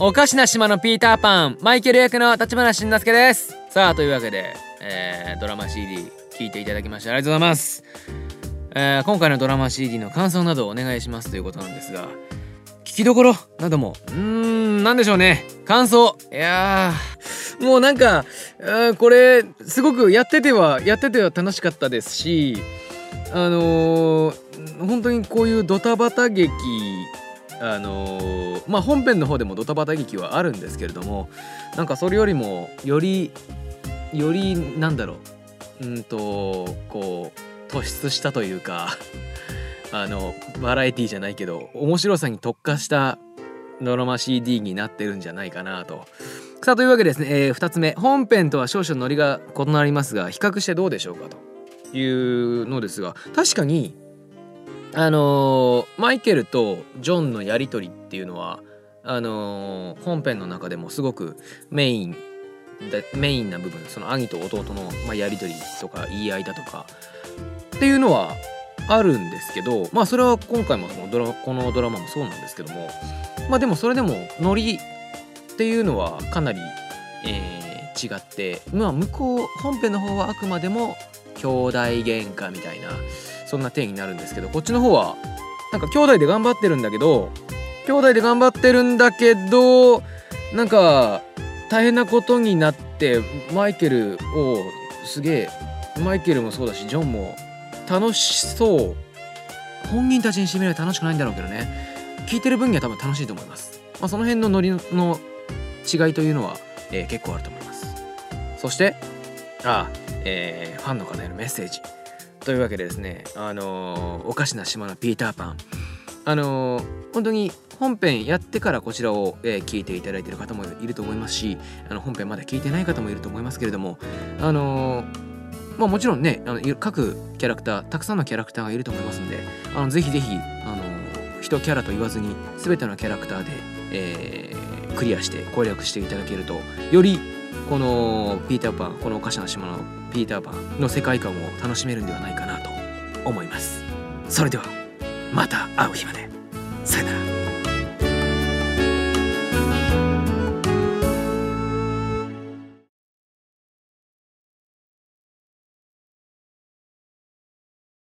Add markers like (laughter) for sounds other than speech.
おかしな島のピーターパンマイケル役の立花慎之介です。さあというわけで、えー、ドラマ CD 聴いていただきましてありがとうございます、えー、今回のドラマ CD の感想などをお願いしますということなんですが聞きどころなども。うーん何でしょうね。感想。いやもうなんかこれすごくやっててはやってては楽しかったですしあのー、本当にこういうドタバタ劇あのー、まあ本編の方でもドタバタ劇はあるんですけれどもなんかそれよりもよりよりなんだろううんとこう突出したというか (laughs) あのバラエティじゃないけど面白さに特化したドラマ CD になってるんじゃないかなと。さあというわけでですね、えー、2つ目本編とは少々ノリが異なりますが比較してどうでしょうかというのですが確かにあのー、マイケルとジョンのやり取りっていうのはあのー、本編の中でもすごくメインメインな部分その兄と弟の、まあ、やり取りとか言い合いだとかっていうのはあるんですけどまあそれは今回もそのドラこのドラマもそうなんですけどもまあでもそれでもノリっていうのはかなり、えー、違ってまあ向こう本編の方はあくまでも兄弟喧嘩みたいなそんな体になるんですけどこっちの方はなんか兄弟で頑張ってるんだけど兄弟で頑張ってるんだけどなんか大変なことになってマイケルをすげえマイケルもそうだしジョンも楽しそう。本人たちにしてみれば楽しくないんだろうけどね。聞いてる分には多分楽しいと思います、まあ、その辺のノリの違いというのは、えー、結構あると思います。そしてああ、えー、ファンの方へのメッセージ。というわけでですねあのー、おかしな島のピーターパン。あのー、本当に本編やってからこちらを、えー、聞いていただいている方もいると思いますしあの本編まだ聞いてない方もいると思いますけれどもあのー、まあもちろんねあの各キャラクターたくさんのキャラクターがいると思いますんであのぜひぜひあの一キャラと言わずに全てのキャラクターで、えー、クリアして攻略していただけるとよりこのピーターパンこのおかしな島のピーターパンの世界観を楽しめるんではないかなと思います。それではまた会う日まで。さよなら。